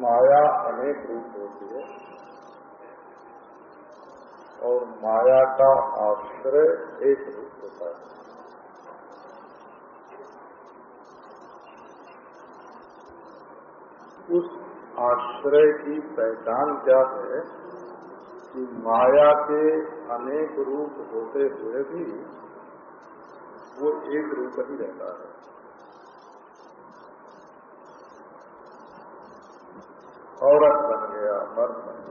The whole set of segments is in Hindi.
माया अनेक रूप होती है। और माया का आश्रय एक रूप होता है। उस आश्रय की पहचान क्या है कि माया के अनेक रूप होते हुए भी वो एक रूप ही रहता है। औरत बन गया मर्द बन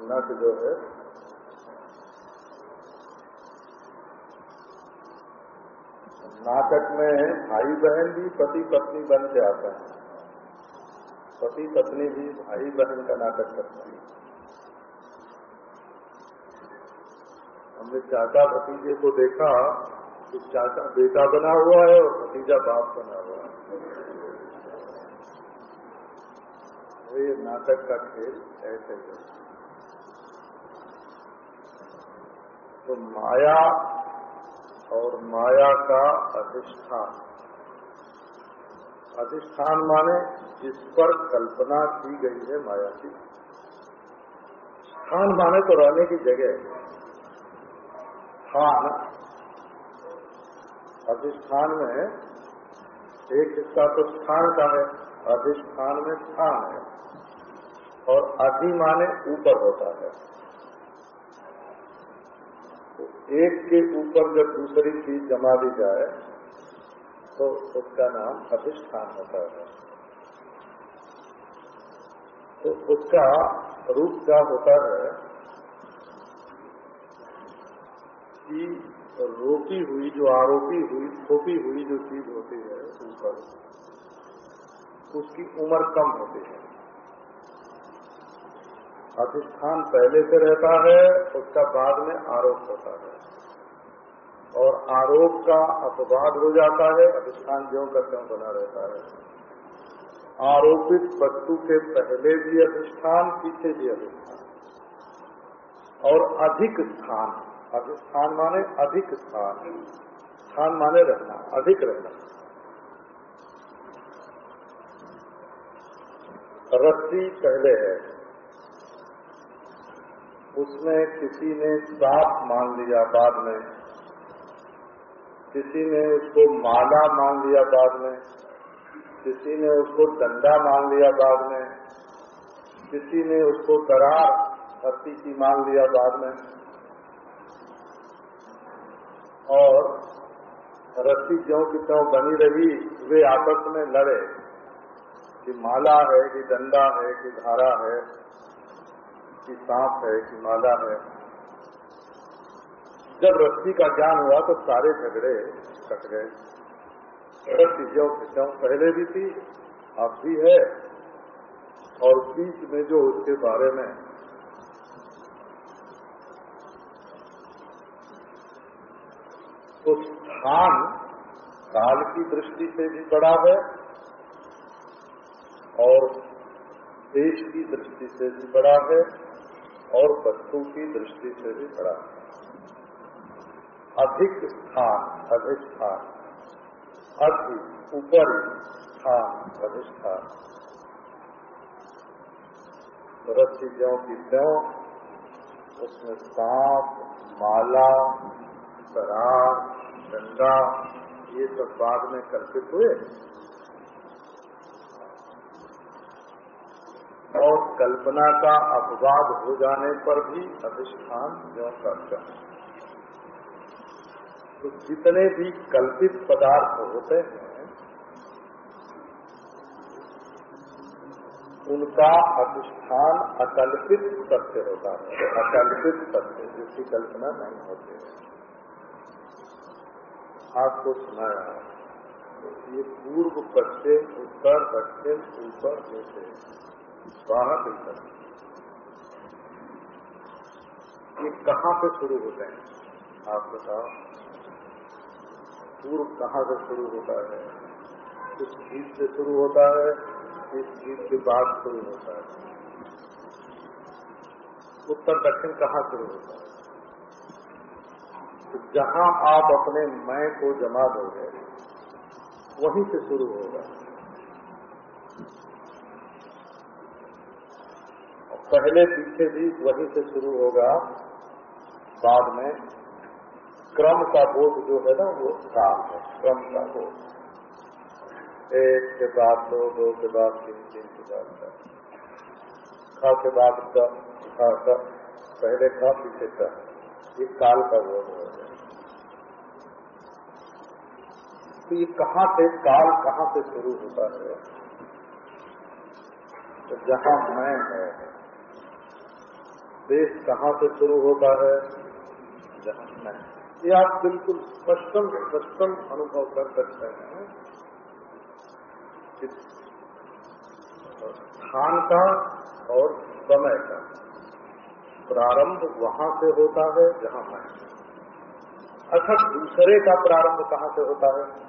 नट जो है, नाटक में भाई बहन भी पति पत्नी बन के आते हैं। पति पत्नी भी भाई बहन का नाटक करते हैं। हमने चाचा भतीजे को देखा, कि चाचा बेटा बना हुआ है और भतीजा बाप बना हुआ है। ये नाटक का खेल ऐसे है। तो माया और माया का अधिष्ठान। अधिष्ठान माने जिस पर कल्पना की गई है माया की। स्थान माने तो रहने की जगह। स्थान। अधिष्ठान में एक हिस्सा तो स्थान का है, अधिष्ठान में स्थान है। और अधि माने ऊपर होता है। एक के ऊपर जब दूसरी चीज़ जमा दी जाए तो उसका नाम अधिष्ठान होता है। तो उसका रूप क्या होता है? कि रोकी हुई जो, आरोपी हुई, थोपी हुई जो चीज़ होती है ऊपर, उसकी उम्र कम होती है। अधिष्ठान पहले से रहता है, उसका बाद में आरोप होता है। और आरोप का अपवाद हो जाता है, अधिष्ठान ज्यो का क्यों बना रहता है। आरोपित वस्तु के पहले भी अधिष्ठान, पीछे भी अधिष्ठान। और अधिक स्थान, अधिष्ठान माने अधिक स्थान। स्थान माने रहना, अधिक रहना। रस्सी पहले है। उसमें किसी ने साप मान लिया बाद में। किसी ने उसको माला मान लिया बाद में। किसी ने उसको डंडा मान लिया बाद में। किसी ने उसको करार धरती की मान लिया बाद में। और रस्सी ज्यों की त्यों बनी रही, वे आपस में लड़े कि माला है कि डंडा है कि धारा है। कि सांप है, कि माला है। जब रस्सी का ज्ञान हुआ तो सारे झगड़े कट गए। रस्सी ज्यो ज्यो पहले भी थी, अब भी है। और बीच में जो उसके बारे में तो स्थान काल की दृष्टि से भी बड़ा है और देश की दृष्टि से भी बड़ा है। और वस्तु की दृष्टि से भी बड़ा। अधिक स्थान, अधिष्ठान। अधिक ऊपरी स्थान, अधिष्ठान। रस्सी ज्यो की त्यों उसमें सांप, माला सरार डंडा, ये सब बाद में कल्पित हुए। और कल्पना का अपवाद हो जाने पर भी अधिष्ठान ज्यो का तो जितने भी कल्पित पदार्थ होते हैं, उनका अधिष्ठान अकल्पित सत्य होता है। अकल्पित सत्य, जिसकी कल्पना नहीं होती है। आपको सुनाया, ये पूर्व पश्चिम उत्तर, दक्षिण, ऊपर, नीचे। बाहर भीतर ये कहाँ से शुरू होते हैं? आप बताओ। पूर्व कहाँ से शुरू होता है? किस चीज़ से शुरू होता है किस चीज़ के बाद शुरू होता है। उत्तर दक्षिण कहाँ शुरू होता है? तो जहाँ आप अपने मैं को जमा दोगे, वहीं से शुरू होगा। पहले पीछे भी वहीं से शुरू होगा, बाद में क्रम का बोध जो है ना वो काल है, क्रम का बोध। एक के बाद दो दो के बाद तीन तीन के बाद चार खा के बाद पहले खा, पीछे का ये काल का बोध है तो ये कहाँ से, काल कहाँ से शुरू होता है? तो जहाँ मैं है। देश कहाँ से शुरू होता है? ये आप बिल्कुल स्पष्टम स्पष्टम अनुभव कर सकते हैं। कि स्थान का और समय का प्रारंभ वहाँ से होता है, जहाँ मैं अच्छा दूसरे का प्रारंभ कहाँ से होता है?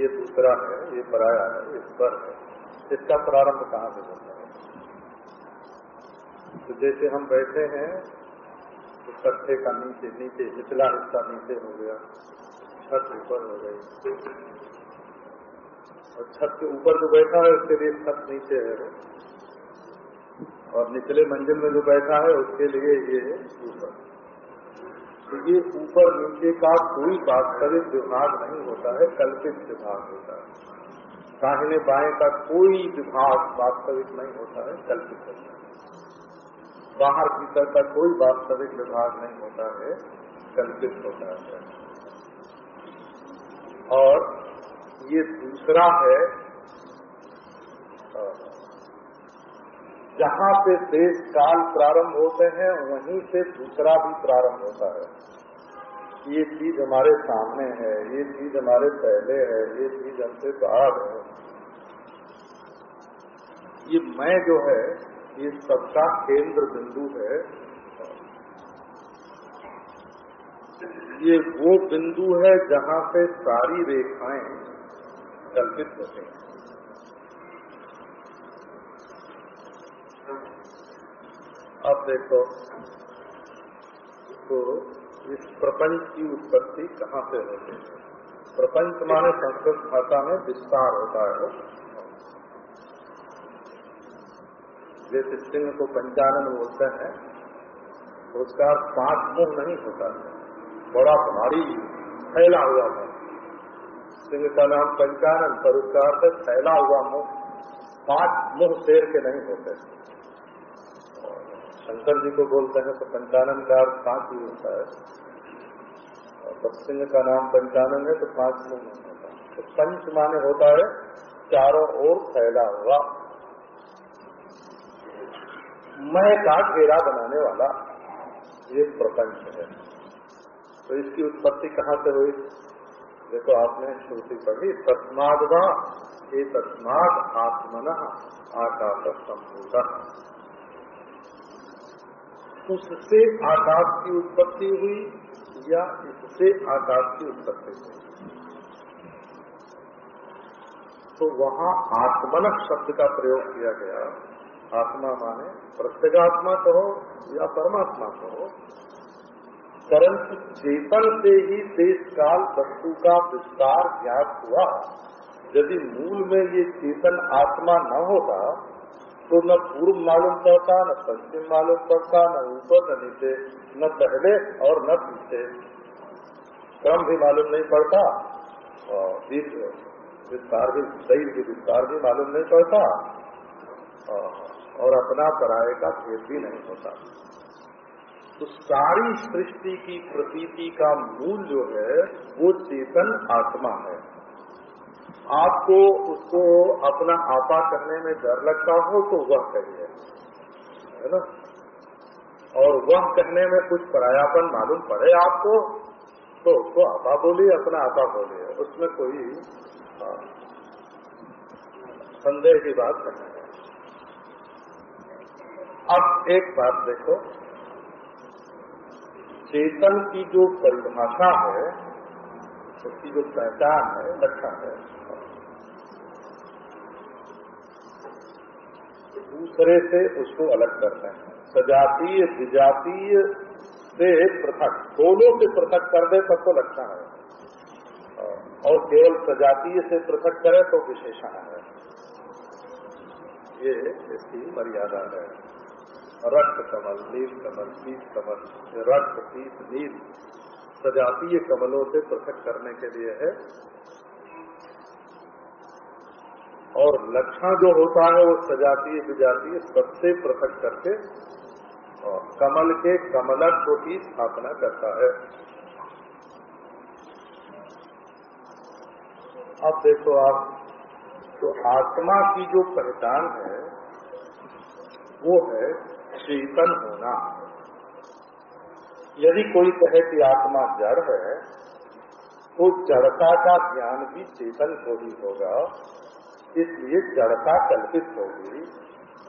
ये दूसरा है, ये पराया है ये पर है। इसका प्रारंभ कहाँ से होता है? तो जैसे हम बैठे हैं तो कट्ठे का नीचे नीचे, निचला हिस्सा नीचे हो गया, छत ऊपर हो गई। और छत के ऊपर जो बैठा है, उसके लिए छत नीचे है। और निचले मंजिल में जो बैठा है, उसके लिए ये है ऊपर। तो ये ऊपर नीचे का कोई वास्तविक विभाग नहीं होता है, कल्पित विभाग होता है। दाहिने बाएँ का कोई विभाग वास्तविक नहीं होता है, कल्पित होता है। बाहर भीतर का कोई वास्तविक विभाग नहीं होता है, कल्पित होता है। और ये दूसरा है जहाँ से देश काल प्रारंभ होते हैं, वहीं से दूसरा भी प्रारंभ होता है। ये चीज़ हमारे सामने है, ये चीज़ हमारे पहले है, ये चीज़ हमसे बाहर है। ये मैं जो है ये सबका केंद्र बिंदु है। ये वो बिंदु है जहाँ से सारी रेखाएँ कल्पित होते हैं। अब देखो तो इस प्रपंच की उत्पत्ति कहाँ से होती है? प्रपंच माने संस्कृत भाषा में विस्तार होता है जैसे सिंह को पंचानन बोलते हैं, उसका पाँच मुँह नहीं होता बड़ा भारी फैला हुआ मुँह सिंह का नाम पंचानन, पर उसका अर्थ फैला हुआ मुँह पाँच मुँह शेर के नहीं होते। शंकर जी को बोलते हैं तो पंचानन का अर्थ पाँच ही होता है। और सिंह का नाम पंचानन है तो पाँच मुँह नहीं होता। तो पंच माने होता है, चारों ओर फैला हुआ। मैं का घेरा बनाने वाला। ये प्रपंच है। तो इसकी उत्पत्ति कहाँ से हुई? देखो, आपने श्रुति पढ़ी, तस्मादवा ये तस्माद आत्मन आकाश संभूत उससे आकाश की उत्पत्ति हुई या इससे आकाश की उत्पत्ति हुई? तो वहाँ आत्मनक शब्द का प्रयोग किया गया। आत्मा माने, प्रत्यगात्मा कहो या परमात्मा कहो, परंतु चेतन से ही देश काल वस्तु का विस्तार ज्ञात हुआ। यदि मूल में ये चेतन आत्मा न होता तो न पूर्व मालूम पड़ता, न पश्चिम मालूम पड़ता, न ऊपर, न नीचे, न पहले और न पीछे। क्रम भी मालूम नहीं पड़ता, और विस्तार भी, शरीर की विस्तार भी मालूम नहीं पड़ता और अपना पराये का भेद भी नहीं होता। तो सारी सृष्टि की प्रतीति का मूल जो है वो चेतन आत्मा है। आपको उसको अपना आपा करने में डर लगता हो तो वह कहिए। है ना? और वह कहने में कुछ परायापन मालूम पड़े आपको तो उसको आपा बोलिए अपना आपा बोलिए। उसमें कोई हाँ, संदेह की बात नहीं है। अब एक बात देखो। चेतन की जो परिभाषा है, उसकी जो पहचान है लक्षण है। दूसरे से उसको अलग करते हैं। सजातीय विजातीय से पृथक, दोनों से पृथक कर दे तब तो लक्षण है। और केवल सजातीय से पृथक करे तो विशेषण है। ये इसकी मर्यादा है। रक्त कमल, नील कमल पीत कमल, रक्त पीत नील। सजातीय कमलों से पृथक करने के लिए है। और लक्षण जो होता है, वो सजातीय, विजातीय, सबसे पृथक करके, और कमल के कमलत्व की स्थापना करता है। अब देखो आप तो आत्मा की जो पहचान है, वो है चेतन होना। यदि कोई कहे कि आत्मा जड़ है तो जड़ता का ज्ञान भी चेतन को ही होगा। इसलिए जड़ता कल्पित होगी,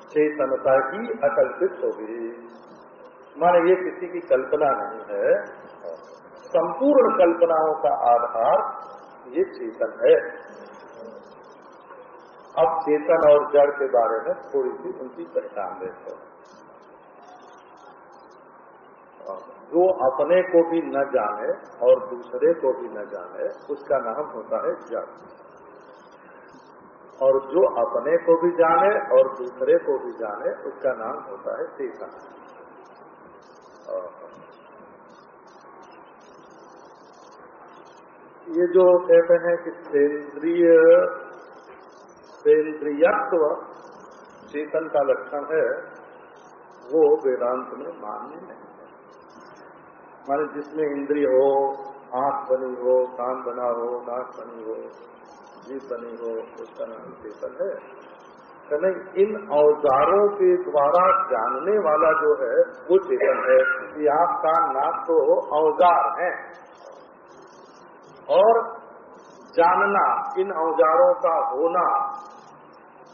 चेतनता ही अकल्पित होगी। माने ये किसी की कल्पना नहीं है, संपूर्ण कल्पनाओं का आधार ये चेतन है। अब चेतन और जड़ के बारे में थोड़ी सी उनकी पहचान देखो। जो अपने को भी न जाने और दूसरे को भी न जाने, उसका नाम होता है जड़ और जो अपने को भी जाने और दूसरे को भी जाने, उसका नाम होता है चेतन ये जो कहते हैं कि सेंद्रीय, सेंद्रियत्व चेतन का लक्षण है, वो वेदांत में मान्य नहीं। माने जिसमें इंद्रिय हो, आँख बनी हो, कान बना हो, नाक बनी हो जीव बनी हो, उसका नाम चेतन है। तो नहीं, इन औजारों के द्वारा जानने वाला जो है, वो चेतन है कि आँख, कान, नाक तो औज़ार हैं। और जानना, इन औजारों का होना,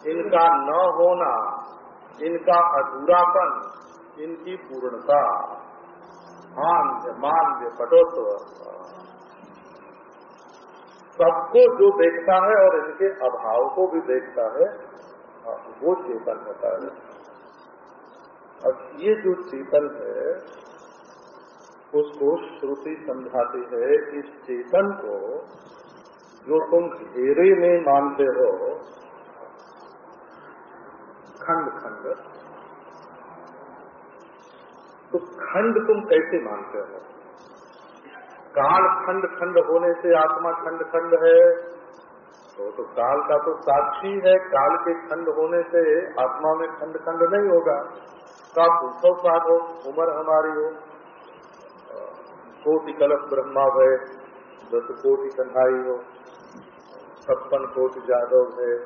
इनका न होना, इनका अधूरापन, इनकी पूर्णता। मान्य मान्य पटोत्व सबको जो देखता है और इनके अभाव को भी देखता है, वो चेतन होता है। अब ये जो चेतन है, उसको श्रुति समझाती है इस चेतन को जो तुम घेरे में मानते हो, खंड खंड तो खंड तुम कैसे मानते हो? काल खंड खंड होने से आत्मा खंड खंड है। तो, तो काल का तो साक्षी है। काल के खंड होने से आत्मा में खंड खंड नहीं होगा। का उत्सव साथ हो उम्र हमारी हो। कोटि कलश ब्रह्मा भय दस कोटि कन्हाई हो छप्पन कोटि जादव है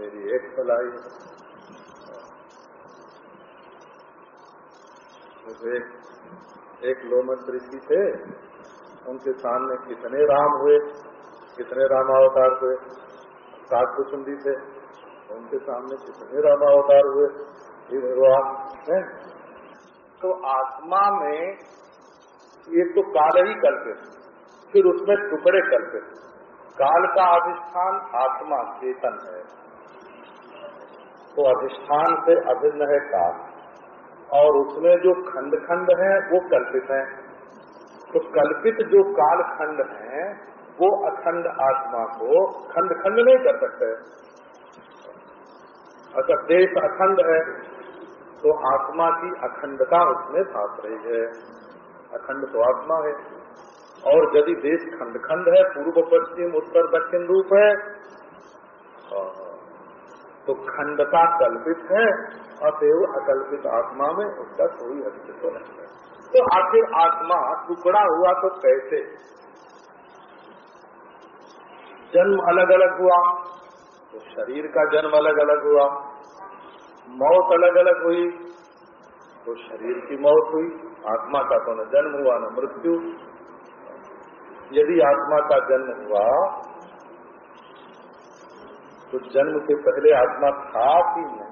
मेरी एक फलाई है। एक, एक लोमत ऋषि थे उनके सामने कितने राम हुए कितने रामावतार हुए सात कुचुंडी थे उनके सामने कितने रामावतार हुए ये है। तो आत्मा में ये तो काल ही कल्पित फिर उसमें टुकड़े कल्पित काल का अधिष्ठान आत्मा चेतन है। तो अधिष्ठान से अभिन्न है काल। और उसमें जो खंड खंड है, वो कल्पित है। तो कल्पित जो काल खंड है, वो अखंड आत्मा को खंड खंड नहीं कर सकते। अच्छा देश अखंड है तो आत्मा की अखंडता उसमें साथ रही है। अखंड तो आत्मा है। और यदि देश खंड खंड है, पूर्व, पश्चिम, उत्तर, दक्षिण रूप है। तो खंडता कल्पित है अतएव अकल्पित आत्मा में उसका कोई अस्तित्व नहीं है। तो आखिर आत्मा टुकड़ा हुआ तो कैसे? जन्म अलग अलग हुआ। तो शरीर का जन्म अलग अलग हुआ। मौत अलग अलग हुई। तो शरीर की मौत हुई। आत्मा का तो न जन्म हुआ, न मृत्यु। यदि आत्मा का जन्म हुआ तो जन्म के पहले आत्मा था कि नहीं?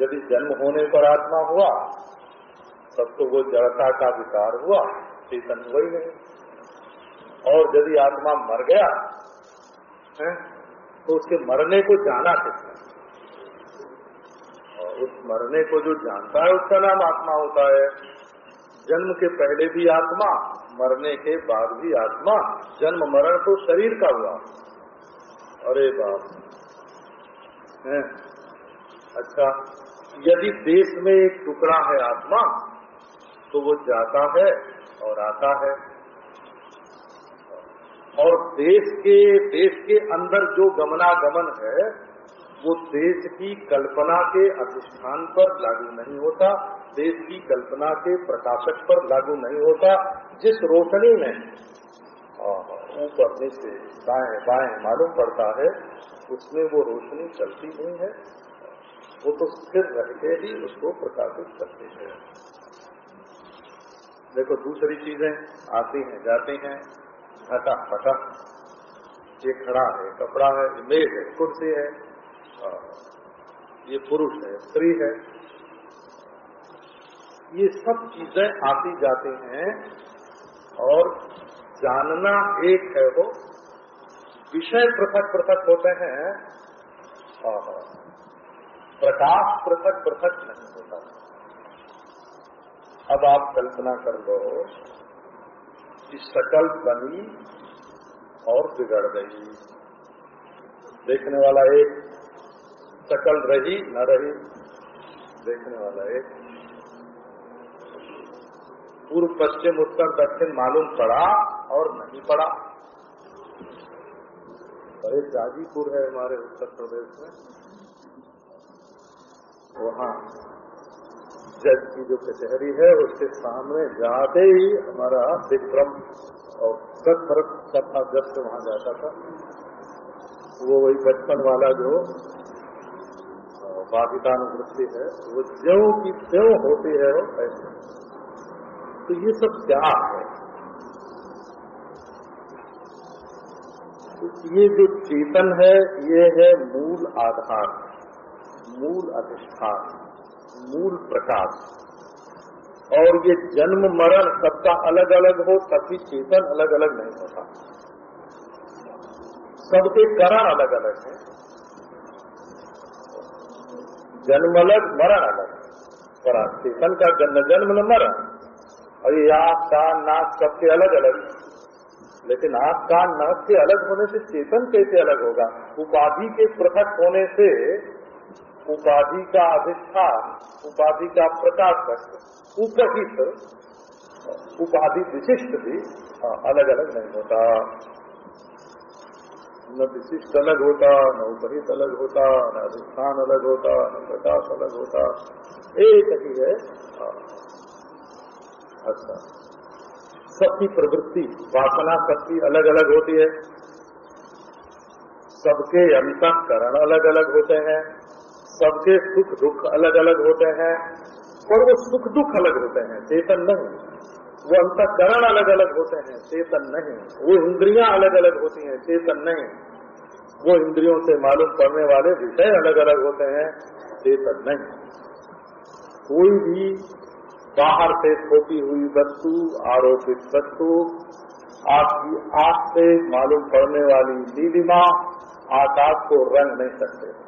यदि जन्म होने पर आत्मा हुआ तब तो वो जड़ता का विकार हुआ चेतन हुआ ही। नहीं और यदि आत्मा मर गया, है तो उसके मरने को जाना किसने? और उस मरने को जो जानता है, उसका नाम आत्मा होता है। जन्म के पहले भी आत्मा, मरने के बाद भी आत्मा। जन्म मरण तो शरीर का हुआ। अरे बाप। अच्छा। यदि देश में एक टुकड़ा है आत्मा तो वो जाता है और आता है। और देश के देश के अंदर जो गमनागमन है, वो देश की कल्पना के अधिष्ठान पर लागू नहीं होता, देश की कल्पना के प्रकाशक पर लागू नहीं होता, जिस रोशनी में ऊपर नीचे दाएँ, बाएँ मालूम पड़ता है, उसमें वो रोशनी चलती नहीं है। वो तो स्थिर रह के ही उसको प्रकाशित करते हैं। देखो, दूसरी चीज़ें आती हैं, जाती हैं। घटा फटा ये खड़ा है, कपड़ा है मेज है, कुर्सी है ये पुरुष है, स्त्री है। ये सब चीज़ें आती जाती हैं और जानना एक है वो। विषय पृथक पृथक होते हैं। प्रकाश पृथक पृथक नहीं होता। अब आप कल्पना कर लो कि शकल बनी और बिगड़ गई। देखने वाला एक शकल रही, न रही, देखने वाला एक। पूर्व, पश्चिम, उत्तर, दक्षिण मालूम पड़ा और नहीं पड़ा। अरे गाजीपुर है हमारे उत्तर प्रदेश में। वहाँ जज की जो कचहरी है, उसके सामने जाते ही हमारा विक्रम और दस बरस का था जब से वहाँ जाता था। वो वही बचपन वाला जो बाधितानुवृत्ति है, वो ज्यो की त्यों होती है वो ऐसे। तो ये सब क्या है? तो ये जो चेतन है, ये है मूल आधार। मूल अधिष्ठान, मूल प्रकाश। और ये जन्म, मरण सबका अलग अलग हो तभी चेतन अलग अलग नहीं होता। सबके कारण अलग अलग है। जन्म अलग, मरण अलग। पर चेतन का जन्म जन्म न मरण। और ये कान, नाक सबके अलग अलग लेकिन आँख कान, नाक के अलग होने से चेतन कैसे अलग होगा? उपाधि के पृथक होने से उपाधि का अधिष्ठान, उपाधि का प्रकाशक उपहित उपाधि विशिष्ट भी अलग अलग नहीं होता। न विशिष्ट अलग होता, न उपहित अलग होता, न अधिष्ठान अलग होता, न प्रकाश अलग होता। एक ही है अच्छा। सबकी प्रवृत्ति, वासना सबकी अलग अलग होती है। सबके अंतकरण अलग अलग होते हैं। सबके सुख दुख अलग अलग होते हैं और वो सुख दुख अलग होते हैं, चेतन नहीं। वो अंतकरण अलग अलग होते हैं, चेतन नहीं। वो इंद्रियाँ अलग अलग होती हैं, चेतन नहीं। वो इंद्रियों से मालूम पड़ने वाले विषय अलग अलग होते हैं, चेतन नहीं। कोई भी बाहर से छोटी हुई वस्तु, आरोपित वस्तु, आपकी आँख से मालूम पड़ने वाली नीलिमा, आकाश को रंग नहीं सकते।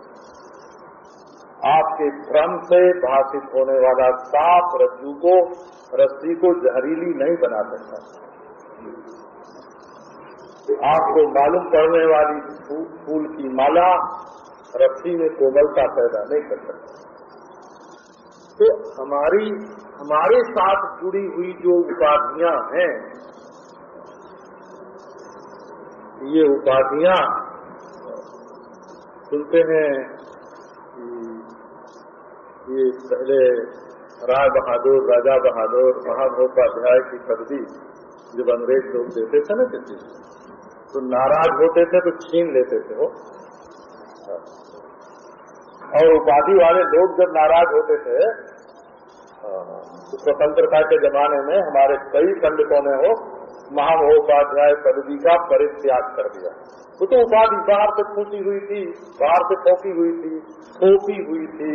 आपके भ्रम से भाषित होने वाला सांप रज्जू को, रस्सी को जहरीली नहीं बना सकता। आपको मालूम पड़ने वाली फूल की माला रस्सी में कोमलता पैदा नहीं कर सकता। तो हमारी, हमारे साथ जुड़ी हुई जो उपाधियाँ हैं, ये उपाधियाँ सुनते हैं ये पहले राय बहादुर, राजा बहादुर महामहोपाध्याय की पदवी जब अंग्रेज़ लोग देते थे ना किसी तो नाराज़ होते थे तो छीन लेते थे वो। और उपाधि वाले लोग जब नाराज़ होते थे तो स्वतंत्रता के जमाने में हमारे कई पंडितों ने हो महामहोपाध्याय पदवी का परित्याग कर दिया। वो तो उपाधि बाहर से फूटी हुई थी, बाहर से ठोकी हुई थी थोपी हुई थी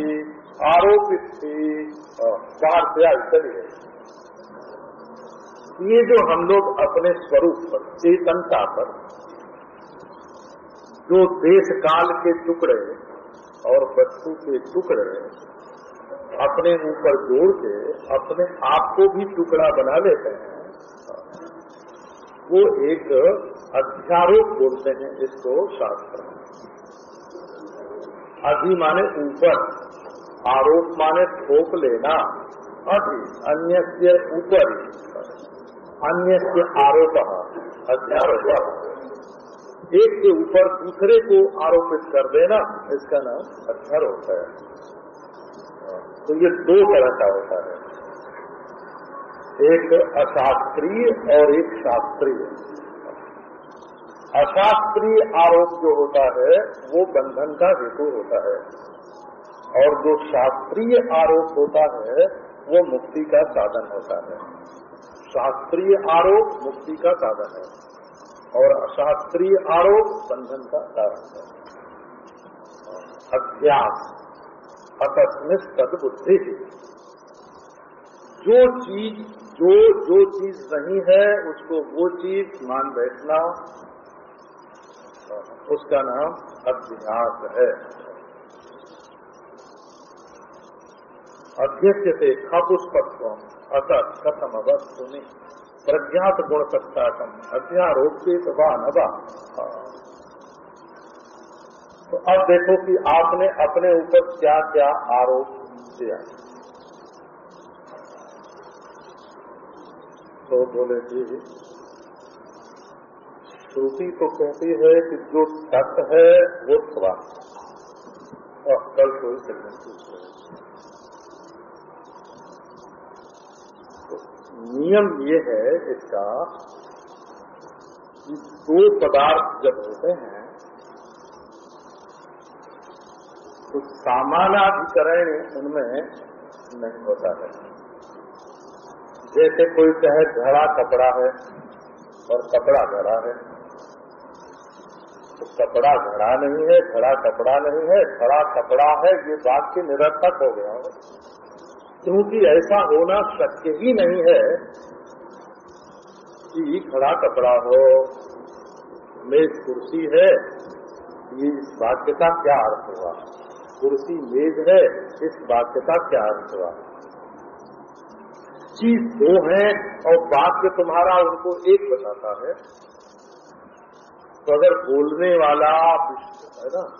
आरोपित थी बाहर से आई चली ये जो हम लोग अपने स्वरूप पर, चेतनता पर, जो देश काल के टुकड़े और वस्तु के टुकड़े अपने ऊपर जोड़ के, अपने आप को भी टुकड़ा बना लेते हैं, वो एक अध्यारोप बोलते हैं इसको शास्त्र। अधि माने ऊपर। आरोप माने ठोक लेना। अधि अन्य से ऊपर अन्य से आरोप अध्यारोप एक के ऊपर दूसरे को आरोपित कर देना, इसका नाम अध्यारोप है। तो ये दो तरह का होता है। एक अशास्त्रीय और एक शास्त्रीय। अशास्त्रीय आरोप जो होता है, वो बंधन का हेतु होता है। और जो शास्त्रीय आरोप होता है, वो मुक्ति का साधन होता है। शास्त्रीय आरोप मुक्ति का साधन है और अशास्त्रीय आरोप बंधन का कारण है। अध्यास अतस्मित सदबुद्धि जो चीज़, जो जो चीज़ नहीं है, उसको वो चीज़ मान बैठना, उसका नाम अभ्यास है। अध्यक्ष से खपुष्पत्व अतः कथम अवस्थुनि प्रज्ञात गुण सत्ताकम अध्यारोप्य तथा नवा तो अब देखो कि आपने अपने ऊपर क्या क्या आरोप किया। तो बोले जी, श्रुति तो कहती है कि जो सत्य है वो स्वास्थ्य और कल कोई तो नियम ये है इसका कि दो पदार्थ जब होते हैं तो सामानाधिकरण उनमें नहीं होता है। जैसे कोई कहे घड़ा कपड़ा है और कपड़ा घड़ा है तो कपड़ा घड़ा नहीं है घड़ा कपड़ा नहीं है घड़ा कपड़ा है, ये बात के निरर्थक हो गया। क्योंकि ऐसा होना शक्य ही नहीं है कि खड़ा कपड़ा हो, मेज कुर्सी है, ये इस वाक्य का क्या अर्थ हुआ? कुर्सी, मेज है, इस वाक्य का क्या अर्थ हुआ? चीज़ दो है और वाक्य तुम्हारा उनको एक बताता है। तो अगर बोलने वाला है ना?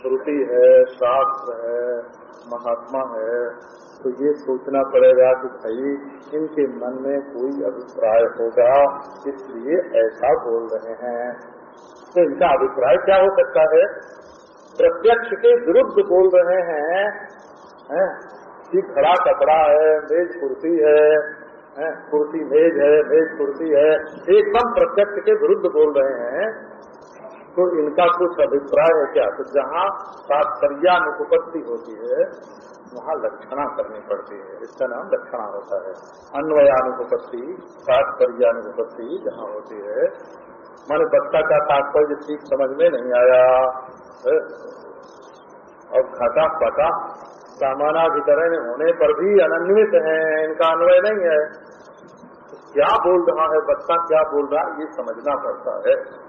श्रुति है, शास्त्र है महात्मा है तो ये सोचना पड़ेगा कि भाई, इनके मन में कोई अभिप्राय होगा, इसलिए ऐसा बोल रहे हैं। तो इनका अभिप्राय क्या हो सकता है? प्रत्यक्ष के विरुद्ध बोल रहे हैं, है? कि खड़ा कपड़ा है, मेज कुर्सी है कुर्सी मेज है, मेज कुर्सी है। एकदम प्रत्यक्ष के विरुद्ध बोल रहे हैं। तो इनका कुछ अभिप्राय है क्या? तो जहाँ तात्पर्यानुपत्ति होती है, वहाँ लक्षणा करनी पड़ती है। इसका नाम लक्षणा होता है। अन्वयानुपत्ति, तात्पर्यानुपत्ति जहाँ होती है। माने बच्चा का तात्पर्य ठीक समझ में नहीं आया। और घटा पटा सामानाधिकरण होने पर भी अनन्वित है। इनका अन्वय नहीं है। क्या बोल रहा है? बच्चा क्या बोल रहा है? ये समझना पड़ता है।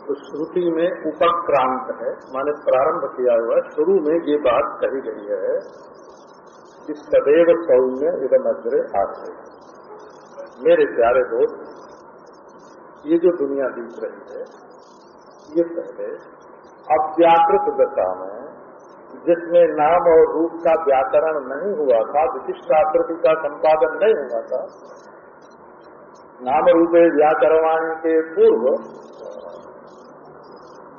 तो श्रुति में उपक्रांत है, माने प्रारंभ किया हुआ शुरू में ये बात कही गई है कि सदैव सौम्य इधम अग्रे आते मेरे प्यारे दोस्त, ये जो दुनिया दिख रही है, ये पहले अव्याकृत दशा में, जिसमें नाम और रूप का व्याकरण नहीं हुआ था विशिष्ट आकृति का संपादन नहीं हुआ था, नाम रूप व्याकरण के पूर्व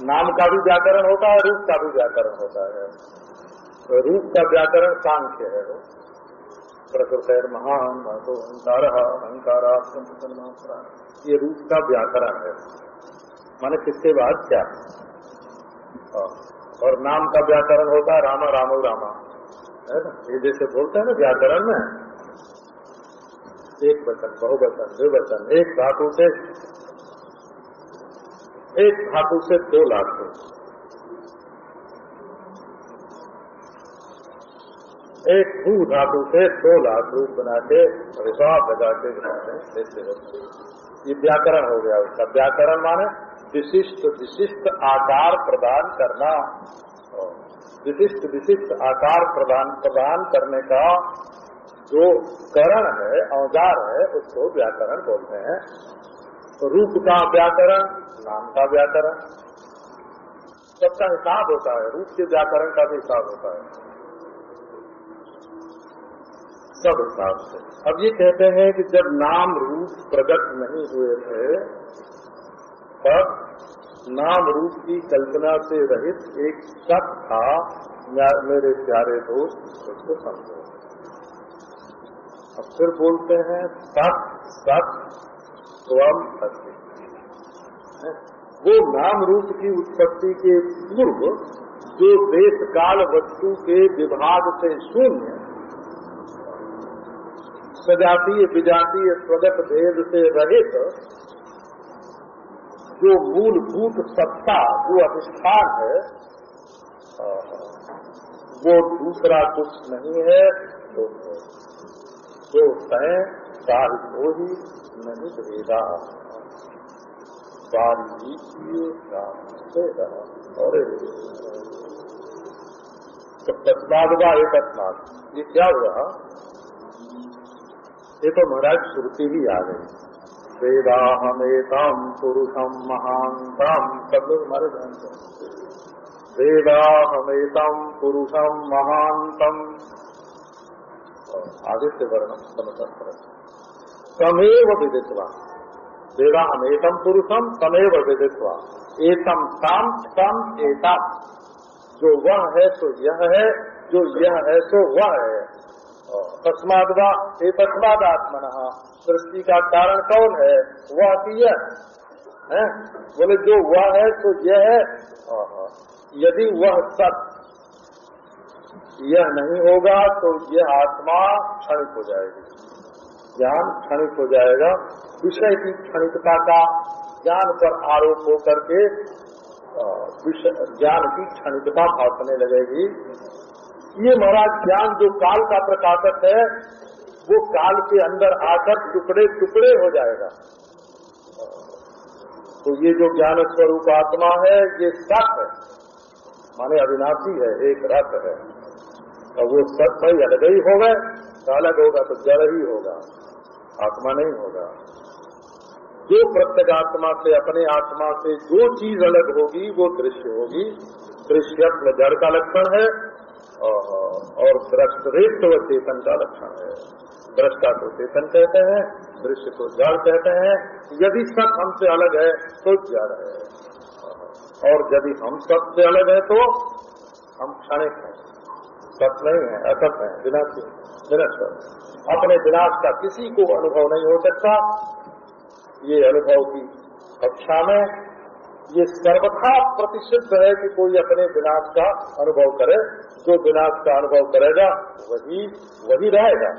नाम का भी व्याकरण होता है रूप का भी व्याकरण होता है। रूप का व्याकरण सांख्य है प्रकृत महान महतो अहंकार अहंकार ये रूप का व्याकरण है। माने किसके बाद क्या? हाँ। और नाम का व्याकरण होता है रामा रामो रामा। है ना? ये जैसे बोलते हैं ना व्याकरण में। एक वचन, बहुवचन, द्विवचन, एक धातु से एक धातु से दो लाख एक भू धातु से दो लाख रूप बना के हिसाब लगा के बनाते ये व्याकरण हो गया उसका। व्याकरण माने विशिष्ट विशिष्ट आकार प्रदान करना। विशिष्ट विशिष्ट आकार प्रदान प्रदान करने का जो करण है, औज़ार है, उसको व्याकरण बोलते हैं। रूप का व्याकरण नाम का व्याकरण। सबका हिसाब होता है, रूप के व्याकरण का भी हिसाब होता है। सब हिसाब से। अब ये कहते हैं कि जब नाम रूप प्रकट नहीं हुए थे, तब नाम रूप की कल्पना से रहित एक सत था मेरे प्यारे दोस्त, उसको समझो। अब फिर बोलते हैं, सत सत, स्वम सत्य वो नाम रूप की उत्पत्ति के पूर्व जो देश काल वस्तु के विभाग से शून्य, सजातीय, विजातीय, स्वगत, भेद से रहित जो मूलभूत सत्ता, जो अधिष्ठान है, वो दूसरा कुछ नहीं है तो जो तय साहित्यो ही नहीं भेदा। और तो तस्माद एक अस्मात ये क्या हुआ ये तो महाराज श्रुति ही आ गई वेदा हमेतम पुरुषम महानतम सब लोग हमारे जानते वेदा हमेतम पुरुषम महानतम आदित्य वर्णम समतंत्र तमेव विदित्वा वेदा हमेतम पुरुषम तमेव विदित्वा। एतम ताम तम एतम। जो वह है तो यह है। जो यह है तो वह है। तस्मादवा ये तस्माद आत्मन। सृष्टि का कारण कौन है? वह कि यह। है? बोले, जो वह है तो यह है। यदि वह सत यह नहीं होगा तो यह आत्मा क्षणिक हो जाएगी। ज्ञान क्षणिक हो जाएगा। विषय की क्षणिकता का ज्ञान पर आरोप हो करके ज्ञान की क्षणिकता भाषने लगेगी। ये महाराज ज्ञान जो काल का प्रकाशक है, वो काल के अंदर आकर टुकड़े टुकड़े हो जाएगा। तो ये जो ज्ञान स्वरूप आत्मा है, ये सत है। माने अविनाशी है, एक रथ है। और वो सत भाई अलग ही हो गए तो अलग होगा तो जड़ ही होगा, आत्मा नहीं होगा। जो प्रत्येक आत्मा से, अपने आत्मा से जो चीज़ अलग होगी, वो दृश्य होगी। दृश्य जड़ का लक्षण है, और दृष्टरेष्ट व चेतन का लक्षण है। दृष्टा को चेतन कहते हैं दृश्य को जड़ कहते हैं। यदि सत हमसे अलग है तो जड़ है। और यदि हम सत से अलग है तो हम क्षणिक हैं। सत नहीं है, असत है, विनाशी विनश्वर अपने विनाश का किसी को अनुभव नहीं हो सकता। ये अनुभव की कक्षा में ये सर्वथा प्रतिषिद्ध है कि कोई अपने विनाश का अनुभव करे, जो विनाश का अनुभव करेगा, वही वही रहेगा।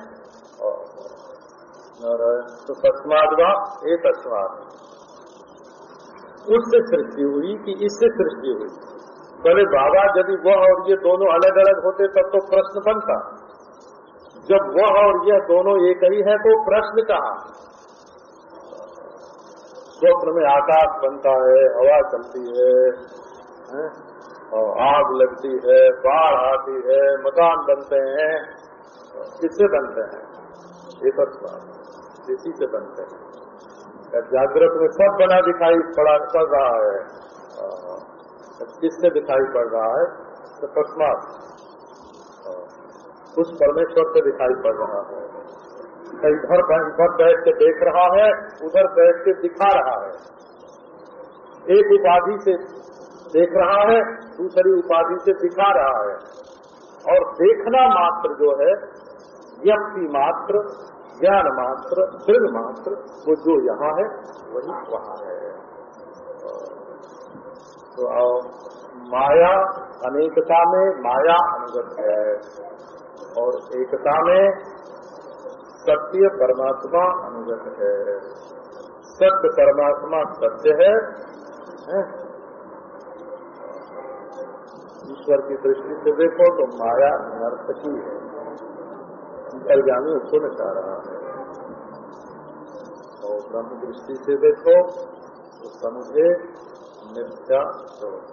तो तस्माद एक तस्माद उससे सृष्टि हुई कि इससे सृष्टि हुई। पहले बाबा, यदि वह और ये दोनों अलग अलग होते, तब तो प्रश्न बनता। जब वह और यह दोनों एक ही है तो प्रश्न कहा? स्वप्न में आकाश बनता है हवा चलती है, है? और आग लगती है बाढ़ आती है मकान बनते हैं। किससे बनते हैं? ये सब इसी से बनते हैं। जागृत में सब बना दिखाई पड़ा पड़ रहा है। किससे दिखाई पड़ रहा है? तो तस्मात उस परमेश्वर से दिखाई पड़ रहा है। इधर इधर बैठ के देख रहा है, उधर बैठ के दिखा रहा है। एक उपाधि से देख रहा है, दूसरी उपाधि से दिखा रहा है। और देखना मात्र जो है, व्यक्ति मात्र, ज्ञान मात्र, दृढ़ मात्र, वो जो यहाँ है, वही वहाँ है। तो आओ, माया अनेकता में माया अनुगत है। और एकता में सत्य परमात्मा अनुगत है। सत्य परमात्मा सत्य है? ईश्वर की दृष्टि से देखो तो माया नर्तकी है। अंतर्जामी उसको चाह रहा है। और ब्रह्म दृष्टि से देखो तो समझे मिथ्या स्वरूप।